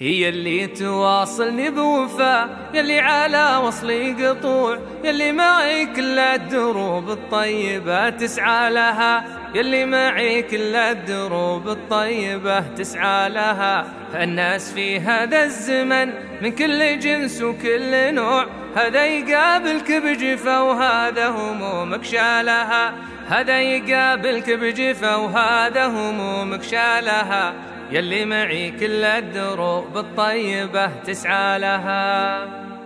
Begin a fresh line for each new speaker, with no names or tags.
ياللي تواصلني بوفا يلي على وصلي قطوع يلي معي كل الدروب الطيبة تسعى لها يلي معي كل الدروب الطيبة تسعى لها. الناس في هذا الزمن من كل جنس وكل نوع هذا يقابلك بجفا وهذا همومك شالها هذا يقابلك بجفا وهذا همومك شالها يلي معي كل الدروب الطيبة تسعى لها.